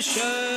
show.